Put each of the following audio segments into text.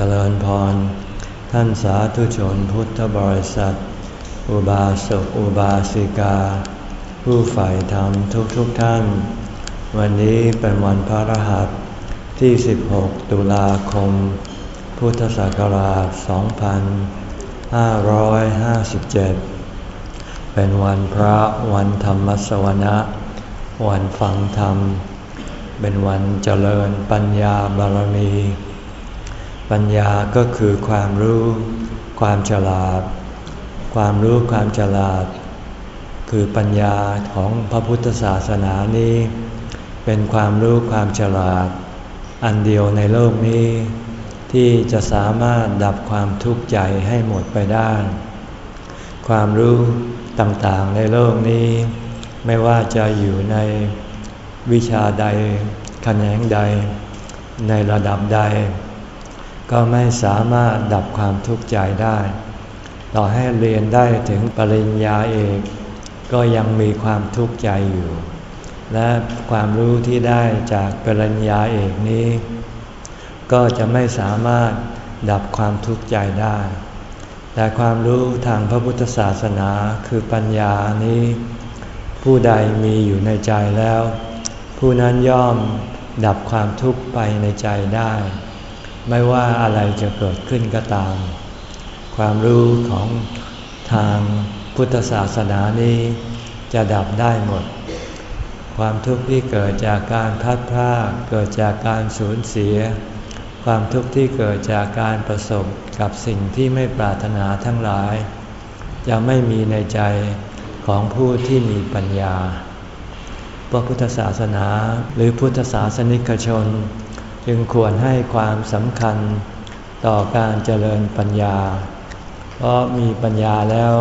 เจริญพร ท่านสาธุชนพุทธบริษัท อุบาสกอุบาสิกา ผู้ใฝ่ธรรมทุกทุกท่าน วันนี้เป็นวันพระรหัสที่ 16 ตุลาคม พุทธศักราช 2557 เป็นวันพระวันธรรมสวนะ วันฟังธรรม เป็นวันเจริญปัญญาบารมี ปัญญาก็คือความรู้ ความฉลาด ความรู้ความฉลาด คือปัญญาของพระพุทธศาสนานี้ เป็นความรู้ความฉลาด อันเดียวในโลกนี้ ที่จะสามารถดับความทุกข์ใจให้หมดไปได้ ความรู้ต่างๆในโลกนี้ ไม่ว่าจะอยู่ในวิชาใดแขนงใด ในระดับใด ก็ไม่สามารถดับความทุกข์ใจได้ ต่อให้เรียนได้ถึงปริญญาเอกก็ยังมีความทุกข์ใจอยู่ และความรู้ที่ได้จากปริญญาเอกนี้ ก็จะไม่สามารถดับความทุกข์ใจได้ แต่ความรู้ทางพระพุทธศาสนาคือปัญญานี้ ผู้ใดมีอยู่ในใจแล้ว ผู้นั้นย่อมดับความทุกข์ไปในใจได้ ไม่ว่าอะไรจะเกิดขึ้นก็ตาม ความรู้ของทางพุทธศาสนานี้จะดับได้หมด ความทุกข์ที่เกิดจากการพัดพลาดเกิดจากการสูญเสีย ความทุกข์ที่เกิดจากการประสบกับสิ่งที่ไม่ปรารถนาทั้งหลาย จะไม่มีในใจของผู้ที่มีปัญญา พระพุทธศาสนาหรือพุทธศาสนิกชน จึงควรให้ความสำคัญต่อการเจริญปัญญา เพราะมีปัญญาแล้ว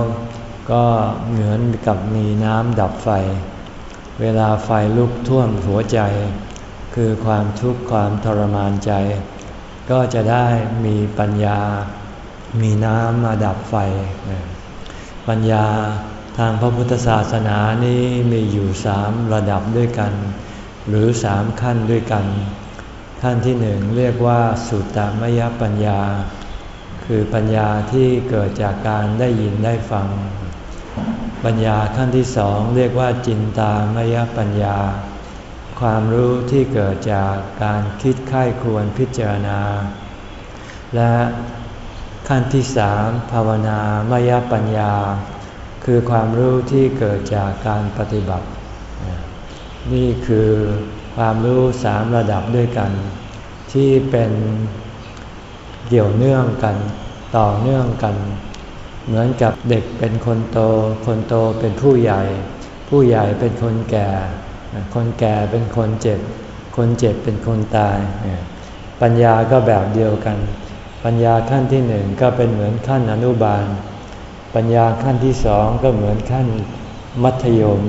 ก็เหมือนกับมีน้ำดับไฟ เวลาไฟลุกท่วมหัวใจ คือความทุกข์ความทรมานใจ ก็จะได้มีปัญญา มีน้ำมาดับไฟ ปัญญาทางพระพุทธศาสนานี้มีอยู่สามระดับด้วยกัน หรือสามขั้นด้วยกัน ขั้นที่หนึ่งเรียกว่าสุตตมยปัญญา คือปัญญาที่เกิดจากการได้ยินได้ฟัง ปัญญาขั้นที่สองเรียกว่าจินตามยปัญญา ความรู้ที่เกิดจากการคิดค่ายควรพิจารณา และขั้นที่สามภาวนามยปัญญา คือความรู้ที่เกิดจากการปฏิบัติ นี่คือ ความรู้สามระดับด้วยกัน ที่เป็นเกี่ยวเนื่องกัน ต่อเนื่องกัน เหมือนกับเด็กเป็นคนโต คนโตเป็นผู้ใหญ่ ผู้ใหญ่เป็นคนแก่ คนแก่เป็นคนเจ็บ คนเจ็บเป็นคนตาย ปัญญาก็แบบเดียวกัน ปัญญาขั้นที่หนึ่งก็เป็นเหมือนขั้นอนุบาล ปัญญาขั้นที่สองก็เหมือนขั้นมัธยม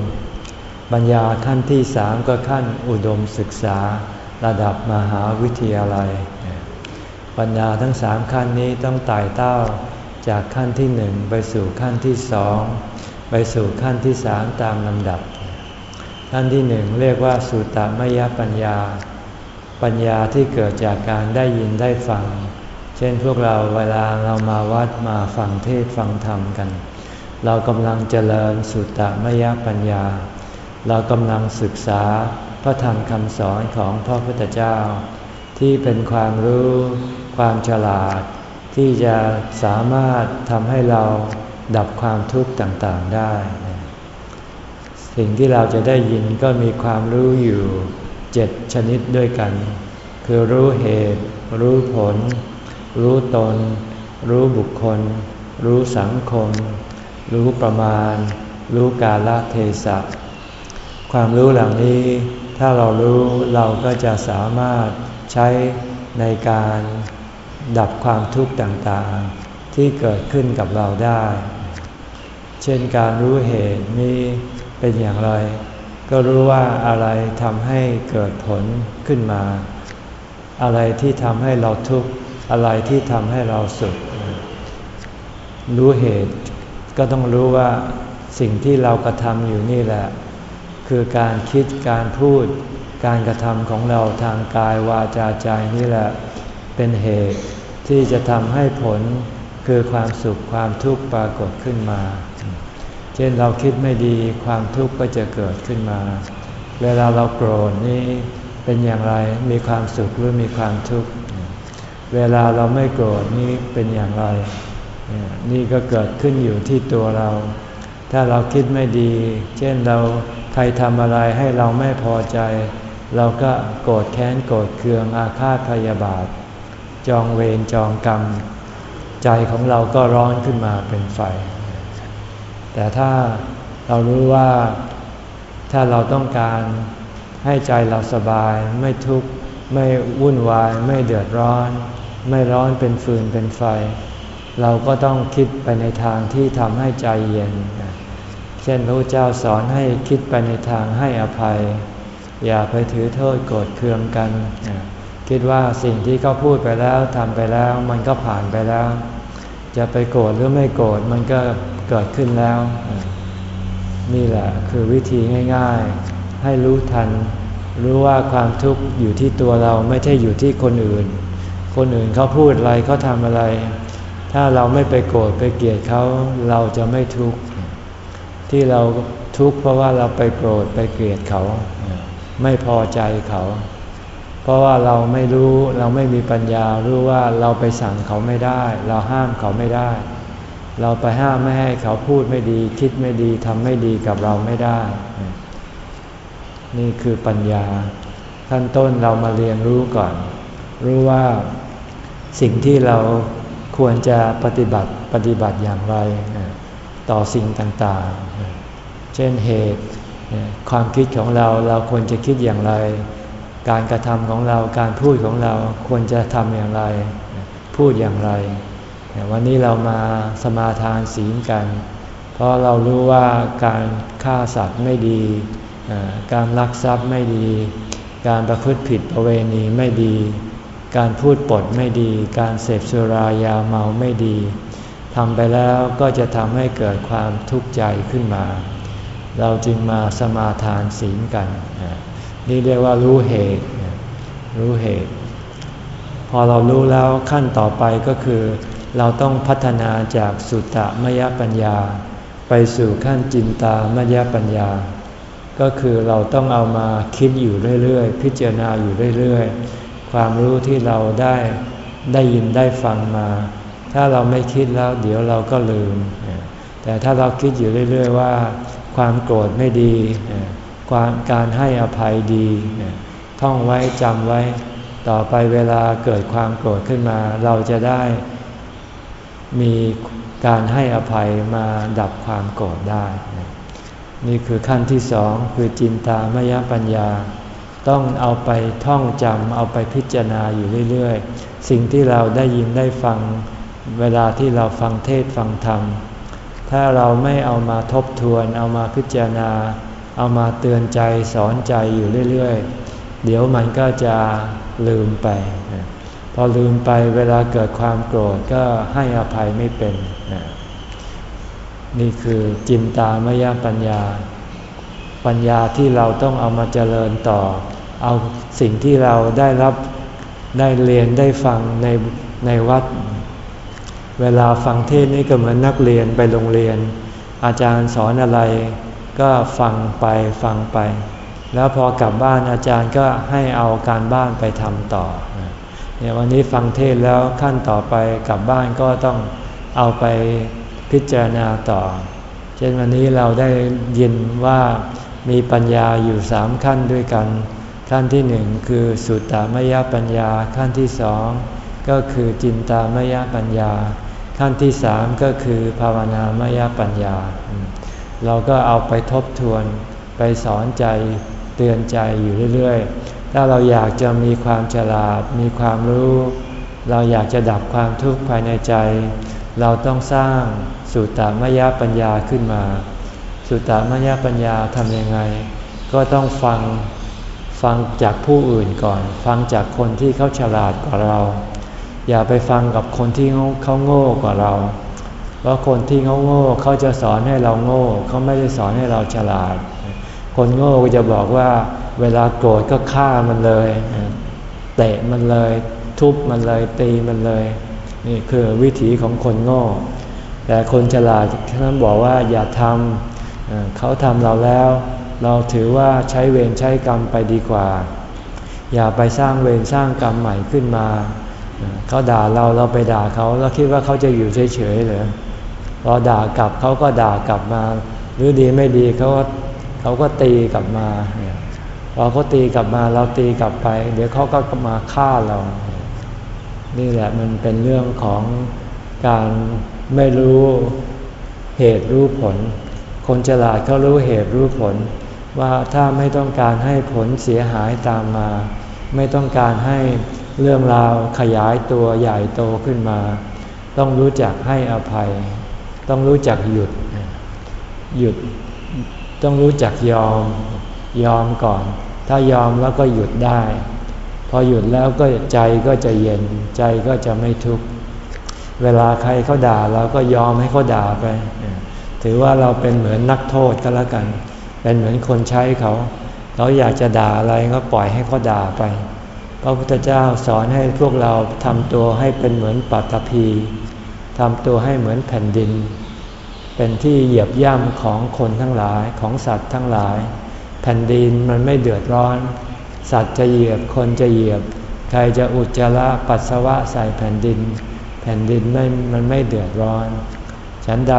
ปัญญาขั้นที่สามก็ขั้นอุดมศึกษาระดับมหาวิทยาลัย ปัญญาทั้งสามขั้นนี้ต้องไต่เต้าจากขั้นที่หนึ่งไปสู่ขั้นที่สองไปสู่ขั้นที่สามตามลำดับ ขั้นที่หนึ่งเรียกว่าสุตตมยปัญญา ปัญญาที่เกิดจากการได้ยินได้ฟัง เช่นพวกเราเวลาเรามาวัดมาฟังเทศฟังธรรมกัน เรากำลังเจริญสุตตมยปัญญา เรากำลังศึกษาพระธรรมคำสอนของพระพุทธเจ้า ที่เป็นความรู้ความฉลาด ที่จะสามารถทำให้เราดับความทุกข์ต่างๆได้ สิ่งที่เราจะได้ยินก็มีความรู้อยู่เจ็ดชนิดด้วยกัน คือรู้เหตุ รู้ผล รู้ตน รู้บุคคล รู้สังคม รู้ประมาณ รู้กาลเทศะ ความรู้เหล่านี้ถ้าเรารู้เราก็จะสามารถใช้ในการดับความทุกข์ต่างๆ ที่เกิดขึ้นกับเราได้ เช่นการรู้เหตุนี้เป็นอย่างไร ก็รู้ว่าอะไรทำให้เกิดผลขึ้นมา อะไรที่ทำให้เราทุกข์อะไรที่ทำให้เราสุข รู้เหตุก็ต้องรู้ว่าสิ่งที่เรากระทำอยู่นี่แหละ คือการคิดการพูด การกระทำของเราทางกายวาจาใจนี่แหละเป็นเหตุที่จะทำให้ผลคือความสุขความทุกข์ปรากฏขึ้นมา เช่นเราคิดไม่ดีความทุกข์ก็จะเกิดขึ้นมา เวลาเราโกรธนี่เป็นอย่างไรมีความสุขหรือมีความทุกข์ เวลาเราไม่โกรธนี่เป็นอย่างไร นี่ก็เกิดขึ้นอยู่ที่ตัวเรา ถ้าเราคิดไม่ดี เช่นเรา รทำอะไรให้เราไม่พอใจ เราก็โกรธแค้นโกรธเคืองอาฆาตพยาบาท จองเวรจองกรรม ใจของเราก็ร้อนขึ้นมาเป็นไฟ แต่ถ้าเรารู้ว่าถ้าเราต้องการให้ใจเราสบายไม่ทุกข์ไม่วุ่นวายไม่เดือดร้อน ไม่ร้อนเป็นฟืนเป็นไฟ เราก็ต้องคิดไปในทางที่ทำให้ใจเย็น เช่นพระเจ้าสอนให้คิดไปในทางให้อภัย อย่าไปถือโทษโกรธเคืองกัน คิดว่าสิ่งที่เขาพูดไปแล้วทำไปแล้วมันก็ผ่านไปแล้ว จะไปโกรธหรือไม่โกรธมันก็เกิดขึ้นแล้ว นี่แหละคือวิธีง่าย ๆ ให้รู้ทัน รู้ว่าความทุกข์อยู่ที่ตัวเราไม่ใช่อยู่ที่คนอื่น คนอื่นเขาพูดอะไรเขาทำอะไร ถ้าเราไม่ไปโกรธไปเกลียดเขาเราจะไม่ทุกข์ ที่เราทุกข์เพราะว่าเราไปโกรธไปเกลียดเขา ไม่พอใจเขา เพราะว่าเราไม่รู้เราไม่มีปัญญารู้ว่าเราไปสั่งเขาไม่ได้ เราห้ามเขาไม่ได้ เราไปห้ามไม่ให้เขาพูดไม่ดี คิดไม่ดีทำไม่ดีกับเราไม่ได้ นี่คือปัญญาขั้นต้นเรามาเรียนรู้ก่อน รู้ว่าสิ่งที่เราควรจะปฏิบัติปฏิบัติอย่างไร ต่อสิ่งต่างๆ เช่นเหตุความคิดของเราเราควรจะคิดอย่างไร การกระทำของเราการพูดของเราควรจะทำอย่างไร พูดอย่างไร วันนี้เรามาสมาทานศีลกัน เพราะเรารู้ว่าการฆ่าสัตว์ไม่ดี การลักทรัพย์ไม่ดี การประพฤติผิดประเวณีไม่ดี การพูดปดไม่ดี การเสพสุรายาเมาไม่ดี ทำไปแล้วก็จะทำให้เกิดความทุกข์ใจขึ้นมา เราจึงมาสมาทานศีลกัน นี่เรียกว่ารู้เหตุ รู้เหตุ พอเรารู้แล้วขั้นต่อไปก็คือ เราต้องพัฒนาจากสุตตมยปัญญา ไปสู่ขั้นจินตามยปัญญา ก็คือเราต้องเอามาคิดอยู่เรื่อยๆ พิจารณาอยู่เรื่อยๆ ความรู้ที่เราได้ได้ยินได้ฟังมา ถ้าเราไม่คิดแล้วเดี๋ยวเราก็ลืม แต่ถ้าเราคิดอยู่เรื่อย ๆ ว่า ความโกรธไม่ดี ความการให้อภัยดีท่องไว้จำไว้ ต่อไปเวลาเกิดความโกรธขึ้นมา เราจะได้มีการให้อภัยมาดับความโกรธได้ นี่คือขั้นที่สองคือจินตามยปัญญา ต้องเอาไปท่องจำเอาไปพิจารณาอยู่เรื่อย ๆ สิ่งที่เราได้ยินได้ฟัง เวลาที่เราฟังเทศฟังธรรม ถ้าเราไม่เอามาทบทวน เอามาพิจารณา เอามาเตือนใจสอนใจอยู่เรื่อยๆ เดี๋ยวมันก็จะลืมไป พอลืมไปเวลาเกิดความโกรธก็ให้อภัยไม่เป็น นี่คือจินตามยปัญญา ปัญญาที่เราต้องเอามาเจริญต่อ เอาสิ่งที่เราได้รับได้เรียนได้ฟังในในวัด เวลาฟังเทศนี่ก็เหมือนนักเรียนไปโรงเรียน อาจารย์สอนอะไรก็ฟังไปฟังไป แล้วพอกลับบ้านอาจารย์ก็ให้เอาการบ้านไปทำต่อเนี่ยวันนี้ฟังเทศแล้วขั้นต่อไปกลับบ้านก็ต้องเอาไปพิจารณาต่อ เช่นวันนี้เราได้ยินว่ามีปัญญาอยู่สามขั้นด้วยกัน ขั้นที่หนึ่งคือสุตตามยปัญญาขั้นที่สองก็คือจินตามยปัญญา ขั้นที่สามก็คือภาวนามยปัญญา เราก็เอาไปทบทวนไปสอนใจเตือนใจอยู่เรื่อยๆ ถ้าเราอยากจะมีความฉลาด มีความรู้ เราอยากจะดับความทุกข์ภายในใจ เราต้องสร้างสุตตามยปัญญาขึ้นมา สุตตามยปัญญาทำยังไง ก็ต้องฟังฟังจากผู้อื่นก่อน ฟังจากคนที่เขาฉลาดกว่าเรา อย่าไปฟังกับคนที่เขาโง่กว่าเรา เพราะคนที่เขาโง่เขาจะสอนให้เราโง่เขาไม่ได้สอนให้เราฉลาด คนโง่ก็จะบอกว่า เวลาโกรธก็ฆ่ามันเลยเตะมันเลยทุบมันเลยตีมันเลย นี่คือวิถีของคนโง่ แต่คนฉลาดท่านบอกว่าอย่าทำเขาทำเราแล้ว เราถือว่าใช้เวรใช้กรรมไปดีกว่า อย่าไปสร้างเวรสร้างกรรมใหม่ขึ้นมา เขาด่าเราเราไปด่าเขาแล้วคิดว่าเขาจะอยู่เฉยๆเหรอพอด่ากลับเขาก็ด่ากลับมา หรือดีไม่ดีเขาเขาก็ตีกลับมาพอเขาตีกลับมาเราตีกลับไป เดี๋ยวเขาก็มาฆ่าเรา นี่แหละมันเป็นเรื่องของการไม่รู้เหตุรู้ผล คนฉลาดเขารู้เหตุรู้ผล ว่าถ้าไม่ต้องการให้ผลเสียหายตามมา ไม่ต้องการให้ เรื่องราวขยายตัวใหญ่โตขึ้นมา ต้องรู้จักให้อภัย ต้องรู้จักหยุด หยุดต้องรู้จักยอมยอมก่อน ถ้ายอมแล้วก็หยุดได้ พอหยุดแล้วก็ใจก็จะเย็นใจก็จะไม่ทุกข์เวลาใครเขาด่าเราก็ยอมให้เขาด่าไป ถือว่าเราเป็นเหมือนนักโทษก็แล้วกัน เป็นเหมือนคนใช้เขา เขาอยากจะด่าอะไรก็ปล่อยให้เขาด่าไป พระพุทธเจ้าสอนให้พวกเราทำตัวให้เป็นเหมือนปัตภีทำตัวให้เหมือนแผ่นดิน เป็นที่เหยียบย่ำของคนทั้งหลายของสัตว์ทั้งหลาย แผ่นดินมันไม่เดือดร้อน สัตว์จะเหยียบคนจะเหยียบ ใครจะอุจจาระปัสสาวะใส่แผ่นดิน แผ่นดินไม่มันไม่เดือดร้อน ฉันใด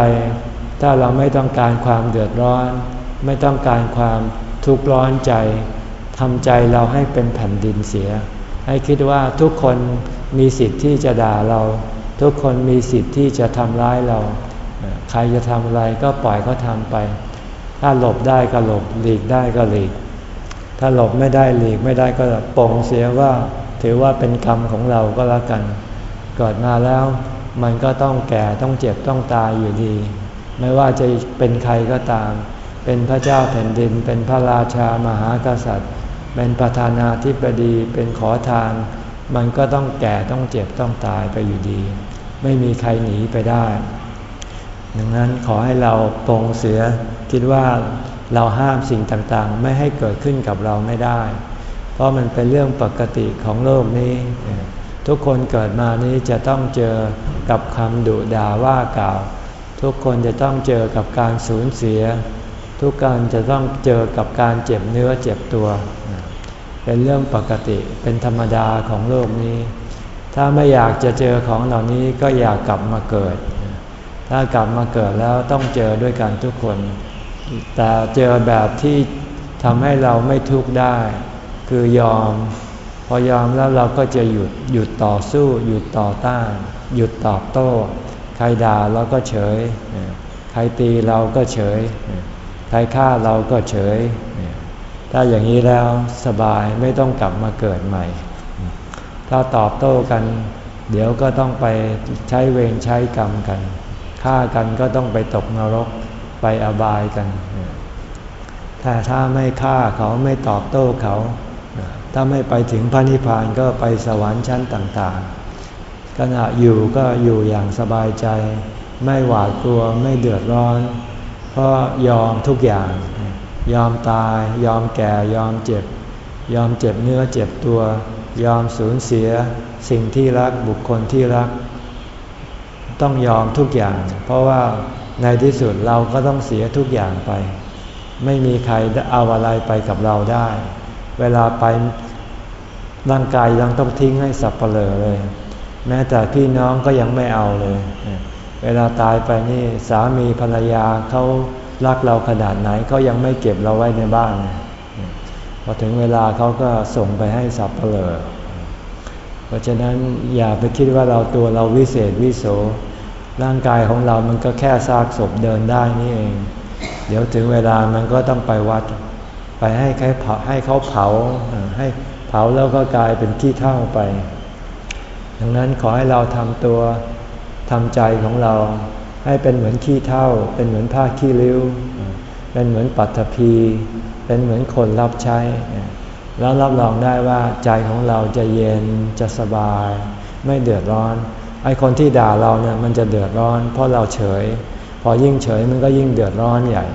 ถ้าเราไม่ต้องการความเดือดร้อน ไม่ต้องการความทุกข์ร้อนใจ ทำใจเราให้เป็นแผ่นดินเสีย ให้คิดว่าทุกคนมีสิทธิ์ที่จะด่าเรา ทุกคนมีสิทธิ์ที่จะทำร้ายเรา ใครจะทำอะไรก็ปล่อยเขาทำไป ถ้าหลบได้ก็หลบหลีกได้ก็หลีก ถ้าหลบไม่ได้หลีกไม่ได้ก็ปองเสียว่าถือว่าเป็นกรรมของเราก็แล้วกัน เกิดมาแล้วมันก็ต้องแก่ต้องเจ็บต้องตายอยู่ดี ไม่ว่าจะเป็นใครก็ตาม เป็นพระเจ้าแผ่นดิน เป็นพระราชามหากษัตริย์ เป็นประธานาธิบดีเป็นขอทาน มันก็ต้องแก่ต้องเจ็บต้องตายไปอยู่ดี ไม่มีใครหนีไปได้ดังนั้นขอให้เราปรงเสือคิดว่าเราห้ามสิ่งต่างๆ ไม่ให้เกิดขึ้นกับเราไม่ได้ เพราะมันเป็นเรื่องปกติของโลกนี้ ทุกคนเกิดมานี้จะต้องเจอกับคำดุด่าว่ากล่าว ทุกคนจะต้องเจอกับการสูญเสีย ทุกการจะต้องเจอกับการเจ็บเนื้อเจ็บตัว เป็นเรื่องปกติ เป็นธรรมดาของโลกนี้ ถ้าไม่อยากจะเจอของเหล่านี้ก็อยากกลับมาเกิด ถ้ากลับมาเกิดแล้วต้องเจอด้วยกันทุกคน แต่เจอแบบที่ทำให้เราไม่ทุกข์ได้ คือยอม พอยอมแล้วเราก็จะหยุดหยุดต่อสู้ หยุดต่อต้าน หยุดตอบโต้ ใครด่าเราก็เฉย ใครตีเราก็เฉย ใครฆ่าเราก็เฉย ถ้าอย่างนี้แล้วสบายไม่ต้องกลับมาเกิดใหม่ ถ้าตอบโต้กัน เดี๋ยวก็ต้องไปใช้เวรใช้กรรมกันฆ่ากันก็ต้องไปตกนรกไปอบายกัน แต่ถ้าไม่ฆ่าเขาไม่ตอบโต้เขา ถ้าไม่ไปถึงพระนิพพานก็ไปสวรรค์ชั้นต่างๆ ขณะอยู่ก็อยู่อย่างสบายใจ ไม่หวาดกลัวไม่เดือดร้อน เพราะยอมทุกอย่าง ยอมตาย ยอมแก่ยอมเจ็บ ยอมเจ็บเนื้อเจ็บตัว ยอมสูญเสียสิ่งที่รักบุคคลที่รัก ต้องยอมทุกอย่าง เพราะว่าในที่สุดเราก็ต้องเสียทุกอย่างไป ไม่มีใครเอาอะไรไปกับเราได้ เวลาไปร่างกายยังต้องทิ้งให้สับเปลือเลย แม้แต่พี่น้องก็ยังไม่เอาเลย เวลาตายไปนี่สามีภรรยาเขา รักเราขนาดไหนเขายังไม่เก็บเราไว้ในบ้านพอถึงเวลาเขาก็ส่งไปให้สับเปลือเพราะฉะนั้นอย่าไปคิดว่าเราตัวเราวิเศษวิโสร่างกายของเรามันก็แค่ซากศพเดินได้นี่เอง เดี๋ยวถึงเวลามันก็ต้องไปวัด ไปให้ใครเผาให้เขาเผาให้เผาแล้วก็กลายเป็นขี้เท่าไป ดังนั้นขอให้เราทำตัวทำใจของเรา ให้เป็นเหมือนขี้เท่า เป็นเหมือนผ้าขี้ริ้ว เป็นเหมือนปัตภีเป็นเหมือนคนรับใช้ แล้วรับรองได้ว่าใจของเราจะเย็นจะสบาย ไม่เดือดร้อน ไอ้คนที่ด่าเราเนี่ยมันจะเดือดร้อน เพราะเราเฉย พอยิ่งเฉยมันก็ยิ่งเดือดร้อนใหญ่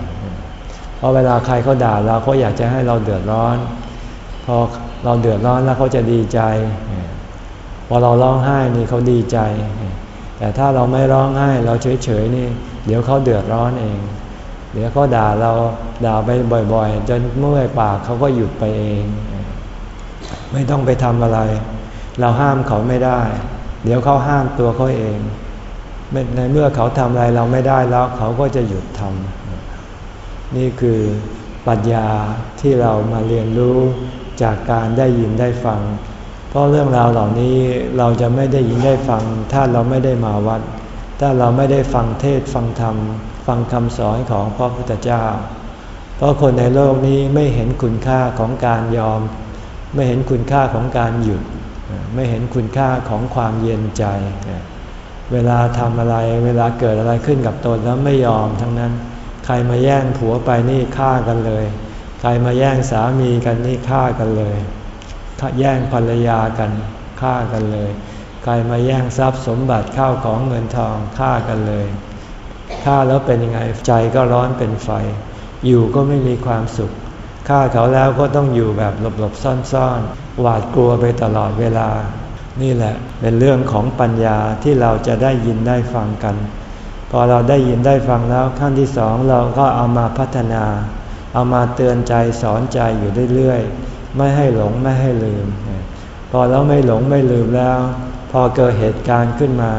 เพราะเวลาใครเขาด่าเราเขาอยากจะให้เราเดือดร้อน พอเราเดือดร้อนแล้วเขาจะดีใจ พอเราร้องไห้นี่เขาดีใจ แต่ถ้าเราไม่ร้องไห้เราเฉยๆนี่ เดี๋ยวเขาเดือดร้อนเอง เดี๋ยวเขาด่าเราด่าไปบ่อยๆ จนเมื่อยปากเขาก็หยุดไปเอง ไม่ต้องไปทำอะไร เราห้ามเขาไม่ได้ เดี๋ยวเขาห้ามตัวเขาเองในเมื่อเขาทำอะไรเราไม่ได้แล้วเขาก็จะหยุดทำนี่คือปัญญาที่เรามาเรียนรู้จากการได้ยินได้ฟัง เพราะเรื่องราวเหล่านี้เราจะไม่ได้ยินได้ฟัง ถ้าเราไม่ได้มาวัด ถ้าเราไม่ได้ฟังเทศฟังธรรม ฟังคำสอนของพระพุทธเจ้า เพราะคนในโลกนี้ไม่เห็นคุณค่าของการยอม ไม่เห็นคุณค่าของการหยุด ไม่เห็นคุณค่าของความเย็นใจ เวลาทำอะไรเวลาเกิดอะไรขึ้นกับตนแล้วไม่ยอมทั้งนั้น ใครมาแย่งผัวไปนี่ฆ่ากันเลย ใครมาแย่งสามีกันนี่ฆ่ากันเลย แย่งภรรยากันฆ่ากันเลย ใครมาแย่งทรัพย์สมบัติข้าวของเงินทองฆ่ากันเลยฆ่าแล้วเป็นยังไงใจก็ร้อนเป็นไฟ อยู่ก็ไม่มีความสุขฆ่าเขาแล้วก็ต้องอยู่แบบหลบๆซ่อนๆ หวาดกลัวไปตลอดเวลา นี่แหละเป็นเรื่องของปัญญาที่เราจะได้ยินได้ฟังกัน พอเราได้ยินได้ฟังแล้วขั้นที่สองเราก็เอามาพัฒนา เอามาเตือนใจสอนใจอยู่เรื่อยๆ ไม่ให้หลงไม่ให้ลืม พอเราไม่หลงไม่ลืมแล้ว พอเกิดเหตุการณ์ขึ้นมา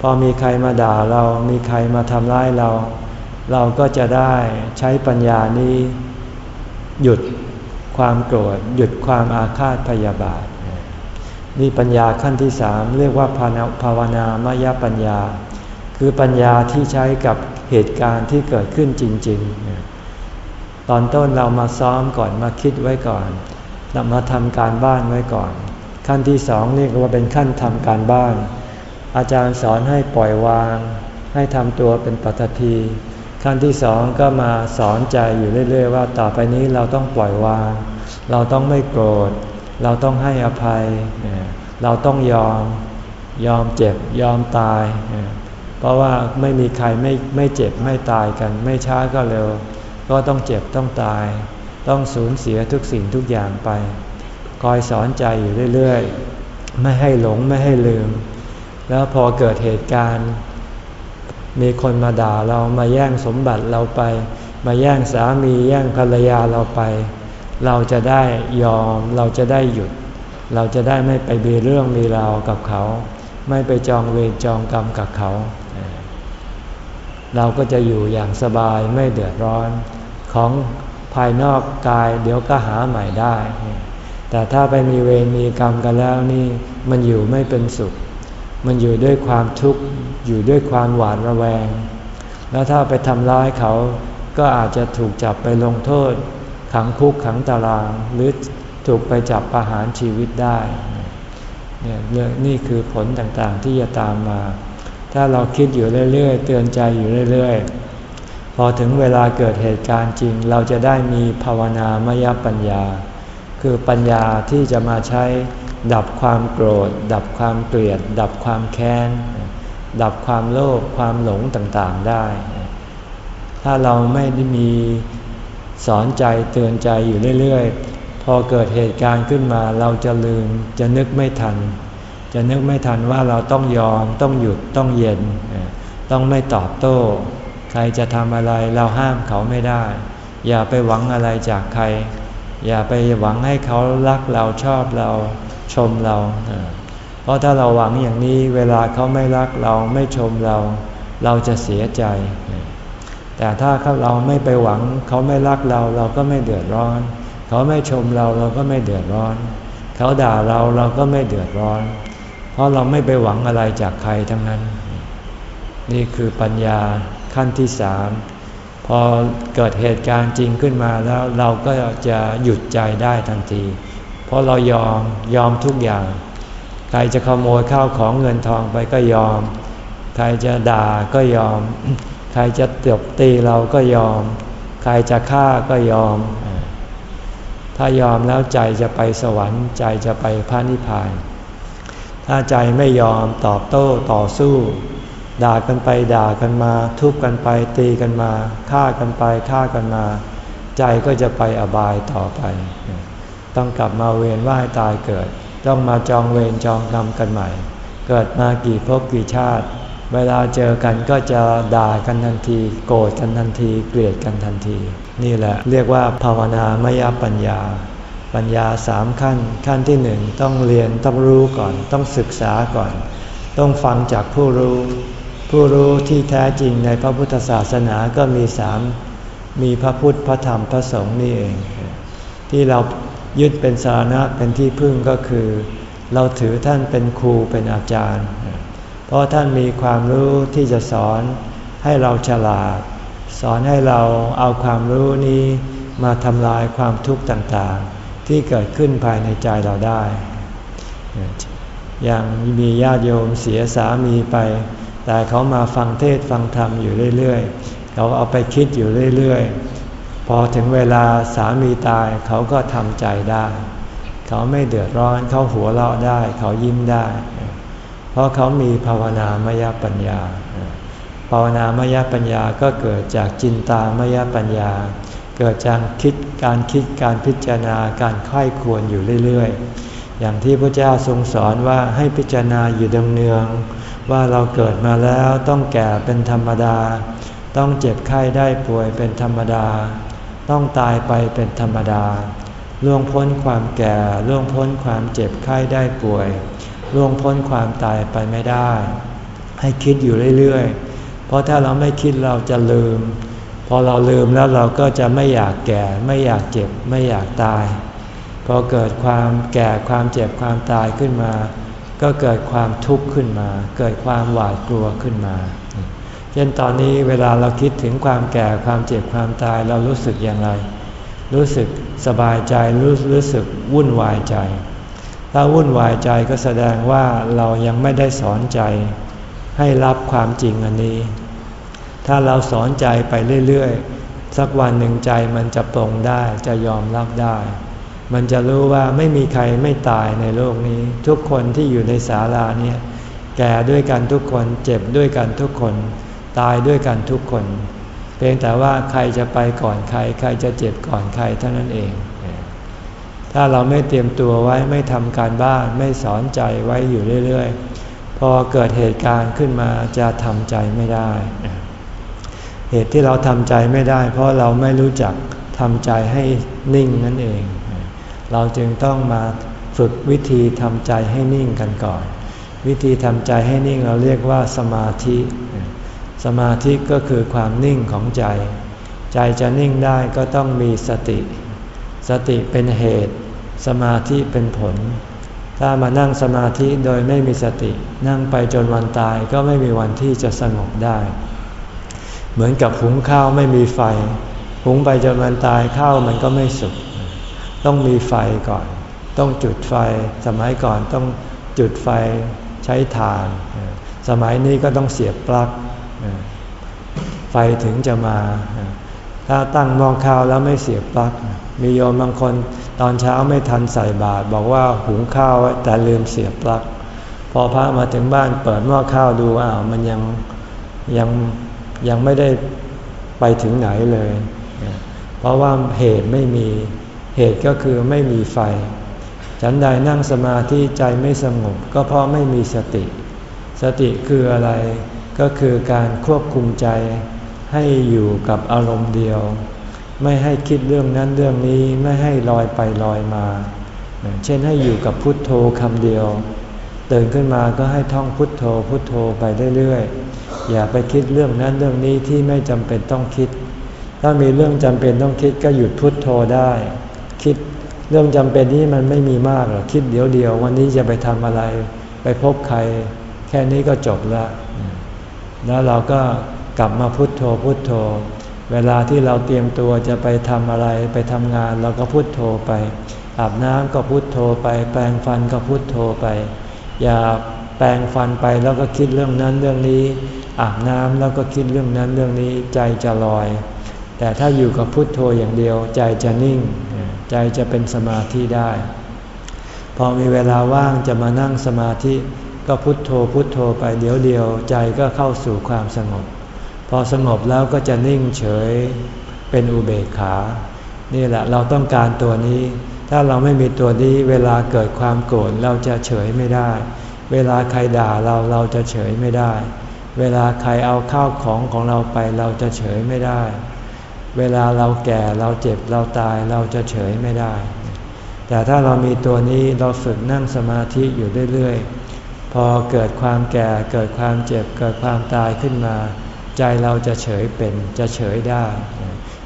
พอมีใครมาด่าเรา มีใครมาทำร้ายเรา เราก็จะได้ใช้ปัญญานี้ หยุดความโกรธ หยุดความอาฆาตพยาบาท นี่ปัญญาขั้นที่สามเรียกว่าภาวนามยปัญญา คือปัญญาที่ใช้กับเหตุการณ์ที่เกิดขึ้นจริง ๆ ตอนต้นเรามาซ้อมก่อนมาคิดไว้ก่อน เรามาทำการบ้านไว้ก่อน ขั้นที่สองนี่ก็ว่าเป็นขั้นทำการบ้าน อาจารย์สอนให้ปล่อยวาง ให้ทำตัวเป็นปัจทีขั้นที่สองก็มาสอนใจอยู่เรื่อย ๆ ว่าต่อไปนี้เราต้องปล่อยวาง เราต้องไม่โกรธ เราต้องให้อภัย เราต้องยอม ยอมเจ็บ ยอมตาย เพราะว่าไม่มีใครไม่ไม่เจ็บไม่ตายกัน ไม่ช้าก็เร็ว ก็ต้องเจ็บต้องตาย ต้องสูญเสียทุกสิ่งทุกอย่างไป คอยสอนใจอยู่เรื่อยๆ ไม่ให้หลงไม่ให้ลืม แล้วพอเกิดเหตุการณ์ มีคนมาด่าเรามาแย่งสมบัติเราไป มาแย่งสามีแย่งภรรยาเราไป เราจะได้ยอมเราจะได้หยุด เราจะได้ไม่ไปมีเรื่องมีราวกับเขา ไม่ไปจองเวรจองกรรมกับเขาเราก็จะอยู่อย่างสบายไม่เดือดร้อนของ ภายนอกกาย เดี๋ยวก็หาใหม่ได้ แต่ถ้าไปมีเวรมีกรรมกันแล้วนี่มันอยู่ไม่เป็นสุข มันอยู่ด้วยความทุกข์อยู่ด้วยความหวาดระแวง แล้วถ้าไปทำร้ายเขาก็อาจจะถูกจับไปลงโทษ ขังคุกขังตาราง หรือถูกไปจับประหารชีวิตได้เนี่ยนี่คือผลต่างๆที่จะตามมา ถ้าเราคิดอยู่เรื่อยๆ เตือนใจอยู่เรื่อยๆ พอถึงเวลาเกิดเหตุการณ์จริง เราจะได้มีภาวนามยปัญญา คือปัญญาที่จะมาใช้ดับความโกรธ ดับความเกลียด ดับความแค้น ดับความโลภความหลงต่างๆได้ ถ้าเราไม่ได้มีสอนใจเตือนใจอยู่เรื่อยๆ พอเกิดเหตุการณ์ขึ้นมาเราจะลืมจะนึกไม่ทัน จะนึกไม่ทันว่าเราต้องยอมต้องหยุดต้องเย็น ต้องไม่ตอบโต้ ใครจะทำอะไรเราห้ามเขาไม่ได้ อย่าไปหวังอะไรจากใคร อย่าไปหวังให้เขารักเราชอบเราชมเรา เพราะถ้าเราหวังอย่างนี้เวลาเขาไม่รักเราไม่ชมเรา เราจะเสียใจ แต่ถ้าเราไม่ไปหวังเขาไม่รักเราเราก็ไม่เดือดร้อน เขาไม่ชมเราเราก็ไม่เดือดร้อน เขาด่าเราเราก็ไม่เดือดร้อน เพราะเราไม่ไปหวังอะไรจากใครทั้งนั้น นี่คือปัญญา ขั้นที่สามพอเกิดเหตุการณ์จริงขึ้นมาแล้วเราก็จะหยุดใจได้ทันที เพราะเรายอมยอมทุกอย่าง ใครจะขโมยข้าวของเงินทองไปก็ยอม ใครจะด่าก็ยอม ใครจะตบตีเราก็ยอม ใครจะฆ่าก็ยอม ถ้ายอมแล้วใจจะไปสวรรค์ ใจจะไปพระนิพพาน ถ้าใจไม่ยอมตอบโต้ต่อสู้ ด่ากันไปด่ากันมา ทุบกันไปตีกันมาฆ่ากันไปฆ่ากันมา ใจก็จะไปอบายต่อไป ต้องกลับมาเวียนว่ายตายเกิด ต้องมาจองเวรจองกรรมกันใหม่ เกิดมากี่ภพกี่ชาติ เวลาเจอกันก็จะด่ากันทันที โกรธกันทันที เกลียดกันทันที นี่แหละเรียกว่าภาวนามยปัญญา ปัญญาสามขั้น ขั้นที่หนึ่งต้องเรียนต้องรู้ก่อน ต้องศึกษาก่อน ต้องฟังจากผู้รู้ ผู้รู้ที่แท้จริงในพระพุทธศาสนาก็มีสามมีพระพุทธพระธรรมพระสงฆ์นี่เอง ที่เรายึดเป็นสาระเป็นที่พึ่งก็คือ เราถือท่านเป็นครูเป็นอาจารย์ เพราะท่านมีความรู้ที่จะสอนให้เราฉลาด สอนให้เราเอาความรู้นี้มาทำลายความทุกข์ต่างๆ ที่เกิดขึ้นภายในใจเราได้ อย่างมีญาติโยมเสียสามีไป แต่เขามาฟังเทศฟังธรรมอยู่เรื่อยๆ เขาเอาไปคิดอยู่เรื่อยๆ พอถึงเวลาสามีตายเขาก็ทำใจได้ เขาไม่เดือดร้อนเขาหัวเราะได้ เขายิ้มได้ เพราะเขามีภาวนามยปัญญา ภาวนามยปัญญาก็เกิดจากจินตามยปัญญา เกิดจากคิดการคิดการพิจารณาการค่ายควรอยู่เรื่อยๆ อย่างที่พระเจ้าทรงสอนว่าให้พิจารณาอยู่ดเนือง ว่าเราเกิดมาแล้วต้องแก่เป็นธรรมดา ต้องเจ็บไข้ได้ป่วยเป็นธรรมดา ต้องตายไปเป็นธรรมดา ล่วงพ้นความแก่ล่วงพ้นความเจ็บไข้ได้ป่วย ล่วงพ้นความตายไปไม่ได้ ให้คิดอยู่เรื่อยๆ เพราะถ้าเราไม่คิดเราจะลืม พอเราลืมแล้วเราก็จะไม่อยากแก่ไม่อยากเจ็บไม่อยากตาย พอเกิดความแก่ความเจ็บความตายขึ้นมา ก็เกิดความทุกข์ขึ้นมา เกิดความหวาดกลัวขึ้นมาเช่นตอนนี้เวลาเราคิดถึงความแก่ความเจ็บความตายเรารู้สึกอย่างไร รู้สึกสบายใจรู้รู้สึกวุ่นวายใจ ถ้าวุ่นวายใจก็แสดงว่าเรายังไม่ได้สอนใจ ให้รับความจริงอันนี้ ถ้าเราสอนใจไปเรื่อยๆ สักวันหนึ่งใจมันจะปรงได้จะยอมรับได้ มันจะรู้ว่าไม่มีใครไม่ตายในโลกนี้ ทุกคนที่อยู่ในศาลาเนี่ยแก่ด้วยกันทุกคนเจ็บด้วยกันทุกคน ตายด้วยกันทุกคน เพียงแต่ว่าใครจะไปก่อนใคร ใครจะเจ็บก่อนใครเท่านั้นเอง ถ้าเราไม่เตรียมตัวไว้ไม่ทำการบ้านไม่สอนใจไว้อยู่เรื่อยๆ พอเกิดเหตุการณ์ขึ้นมาจะทำใจไม่ได้ เหตุที่เราทำใจไม่ได้ เพราะเราไม่รู้จักทำใจให้นิ่งนั่นเอง เราจึงต้องมาฝึกวิธีทำใจให้นิ่งกันก่อน วิธีทำใจให้นิ่งเราเรียกว่าสมาธิ สมาธิก็คือความนิ่งของใจ ใจจะนิ่งได้ก็ต้องมีสติ สติเป็นเหตุ สมาธิเป็นผล ถ้ามานั่งสมาธิโดยไม่มีสติ นั่งไปจนวันตายก็ไม่มีวันที่จะสงบได้ เหมือนกับหุงข้าวไม่มีไฟ หุงไปจนวันตายข้าวมันก็ไม่สุก ต้องมีไฟก่อน ต้องจุดไฟ สมัยก่อนต้องจุดไฟใช้ถ่าน สมัยนี้ก็ต้องเสียบปลั๊กไฟถึงจะมา ถ้าตั้งมองข้าวแล้วไม่เสียบปลั๊กมีโยมบางคนตอนเช้าไม่ทันใส่บาตรบอกว่าหุงข้าวแต่ลืมเสียบปลั๊กพอพระมาถึงบ้านเปิดหม้อข้าวดูอ้าวมันยังยังยังไม่ได้ไปถึงไหนเลย เพราะว่าเหตุไม่มี เหตุก็คือไม่มีไฟ ฉันใดนั่งสมาธิใจไม่สงบก็เพราะไม่มีสติ สติคืออะไร ก็คือการควบคุมใจให้อยู่กับอารมณ์เดียว ไม่ให้คิดเรื่องนั้นเรื่องนี้ไม่ให้ลอยไปลอยมา เช่นให้อยู่กับพุทโธคำเดียวตื่นขึ้นมาก็ให้ท่องพุทโธพุทโธไปเรื่อยๆ อย่าไปคิดเรื่องนั้นเรื่องนี้ที่ไม่จำเป็นต้องคิด ถ้ามีเรื่องจำเป็นต้องคิดก็หยุดพุทโธได้ คิดเรื่องจำเป็นนี้มันไม่มีมากหรอกคิดเดี๋ยวเดียว วันนี้จะไปทำอะไร ไปพบใคร แค่นี้ก็จบละแล้วเราก็กลับมาพุโทโธพุโทโธ เวลาที่เราเตรียมตัวจะไปทำอะไรไปทำงานเราก็พุโทโธไป อาบน้ำก็พุโทโธไป แปรงฟันก็พุโทโธไป อย่าแปรงฟันไปแล้วก็คิดเรื่องนั้นเรื่องนี้ อาบน้ำแล้วก็คิดเรื่องนั้นเรื่องนี้ใจจะลอย แต่ถ้าอยู่กับพุโทโธอย่างเดียวใจจะนิ่ง ใจจะเป็นสมาธิได้ พอมีเวลาว่างจะมานั่งสมาธิก็พุทโธพุทโธไปเดี๋ยวเดียวใจก็เข้าสู่ความสงบ พอสงบแล้วก็จะนิ่งเฉยเป็นอุเบกขา นี่แหละเราต้องการตัวนี้ ถ้าเราไม่มีตัวนี้เวลาเกิดความโกรธเราจะเฉยไม่ได้ เวลาใครด่าเราเราจะเฉยไม่ได้ เวลาใครเอาข้าวของของเราไปเราจะเฉยไม่ได้ เวลาเราแก่เราเจ็บเราตายเราจะเฉยไม่ได้ แต่ถ้าเรามีตัวนี้เราฝึกนั่งสมาธิอยู่เรื่อยๆ พอเกิดความแก่เกิดความเจ็บเกิดความตายขึ้นมา ใจเราจะเฉยเป็นจะเฉยได้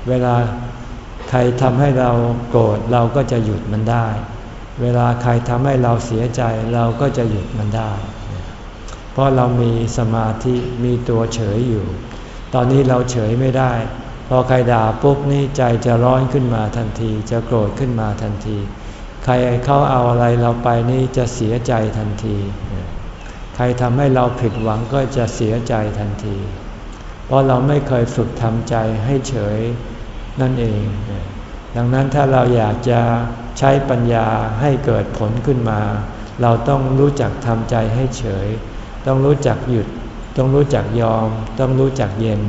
เวลาใครทำให้เราโกรธเราก็จะหยุดมันได้ เวลาใครทำให้เราเสียใจเราก็จะหยุดมันได้ เพราะเรามีสมาธิมีตัวเฉยอยู่ ตอนนี้เราเฉยไม่ได้ พอใครด่าปุ๊บนี่ใจจะร้อนขึ้นมาทันที จะโกรธขึ้นมาทันที ใครเขาเอาอะไรเราไปนี่จะเสียใจทันที ใครทำให้เราผิดหวังก็จะเสียใจทันที เพราะเราไม่เคยฝึกทำใจให้เฉยนั่นเอง ดังนั้นถ้าเราอยากจะใช้ปัญญาให้เกิดผลขึ้นมา เราต้องรู้จักทำใจให้เฉย ต้องรู้จักหยุด ต้องรู้จักยอม ต้องรู้จักเย็น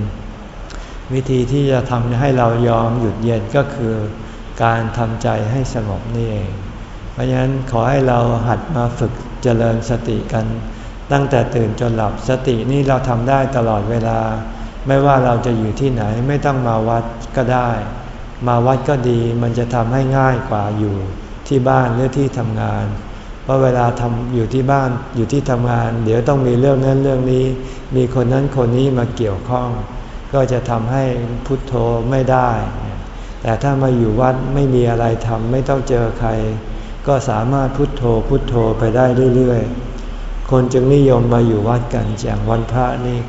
วิธีที่จะทำให้เรายอมหยุดเย็นก็คือ การทำใจให้สงบนี่เอง เพราะฉะนั้นขอให้เราหัดมาฝึกเจริญสติกัน ตั้งแต่ตื่นจนหลับสตินี่เราทำได้ตลอดเวลา ไม่ว่าเราจะอยู่ที่ไหนไม่ต้องมาวัดก็ได้ มาวัดก็ดีมันจะทำให้ง่ายกว่าอยู่ที่บ้านหรือที่ทำงาน เพราะเวลาทำอยู่ที่บ้านอยู่ที่ทำงาน เดี๋ยวต้องมีเรื่องนั้นเรื่องนี้ มีคนนั้นคนนี้มาเกี่ยวข้อง ก็จะทำให้พุทโธไม่ได้ แต่ถ้ามาอยู่วัดไม่มีอะไรทำไม่ต้องเจอใคร ก็สามารถพุทโธพุทโธไปได้เรื่อยๆ คนจึงนิยมมาอยู่วัดกันอย่างวันพระนี่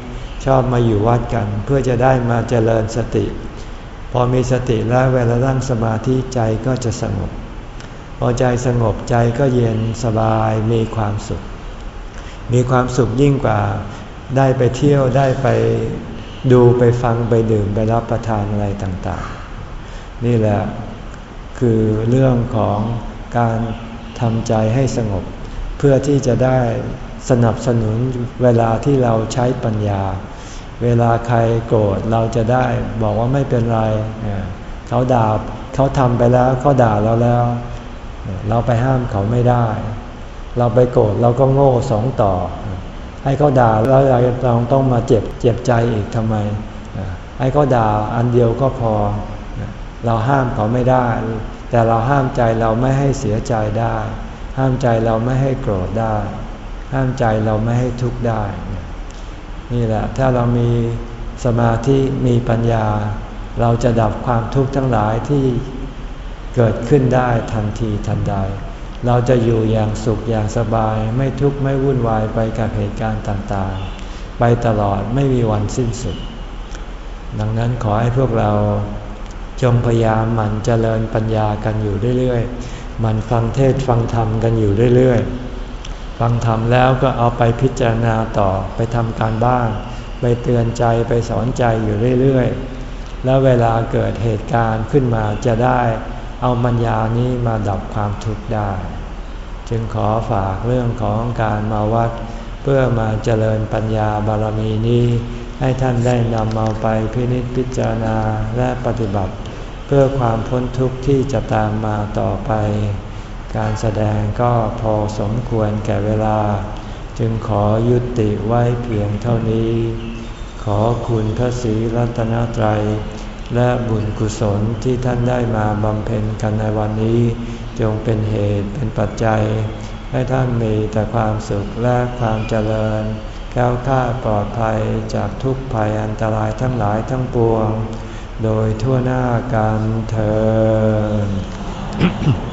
ชอบมาอยู่วัดกัน เพื่อจะได้มาเจริญสติ พอมีสติแล้วเวลานั่งสมาธิใจก็จะสงบ พอใจสงบใจก็เย็นสบายมีความสุข มีความสุขยิ่งกว่าได้ไปเที่ยวได้ไป ดูไปฟังไปดื่มไปรับประทานอะไรต่างๆ นี่แหละคือเรื่องของการทำใจให้สงบ เพื่อที่จะได้สนับสนุนเวลาที่เราใช้ปัญญา เวลาใครโกรธเราจะได้บอกว่าไม่เป็นไรเขาด่าเขาทำไปแล้วเขาด่าเราแล้ว เราไปห้ามเขาไม่ได้ เราไปโกรธเราก็โง่สองต่อ ให้เขาด่าแล้วเราต้องมาเจ็บเจ็บใจอีกทำไม ให้เขาด่าอันเดียวก็พอ เราห้ามเขาไม่ได้ แต่เราห้ามใจเราไม่ให้เสียใจได้ ห้ามใจเราไม่ให้โกรธได้ ห้ามใจเราไม่ให้ทุกข์ได้ นี่แหละถ้าเรามีสมาธิมีปัญญา เราจะดับความทุกข์ทั้งหลายที่เกิดขึ้นได้ทันทีทันใด เราจะอยู่อย่างสุขอย่างสบายไม่ทุกข์ไม่วุ่นวายไปกับเหตุการณ์ต่างๆ ไปตลอดไม่มีวันสิ้นสุด ดังนั้นขอให้พวกเราจงพยายามหมั่นเจริญปัญญากันอยู่เรื่อยๆหมั่นฟังเทศฟังธรรมกันอยู่เรื่อยๆ ฟังธรรมแล้วก็เอาไปพิจารณาต่อไปทำการบ้านไปเตือนใจไปสอนใจอยู่เรื่อยๆ แล้วเวลาเกิดเหตุการณ์ขึ้นมาจะได้ เอามัญญานี้มาดับความทุกข์ได้ จึงขอฝากเรื่องของการมาวัด เพื่อมาเจริญปัญญาบารมีนี้ ให้ท่านได้นำเอาไปพินิจพิจารณาและปฏิบัติ เพื่อความพ้นทุกข์ที่จะตามมาต่อไป การแสดงก็พอสมควรแก่เวลา จึงขอยุติไว้เพียงเท่านี้ ขอคุณพระศรีรัตนตรัย และบุญกุศลที่ท่านได้มาบำเพ็ญกันในวันนี้ จงเป็นเหตุเป็นปัจจัย ให้ท่านมีแต่ความสุขและความเจริญ แก้วข้าปลอดภัยจากทุกภัยอันตรายทั้งหลายทั้งปวง โดยทั่วหน้ากันเธอ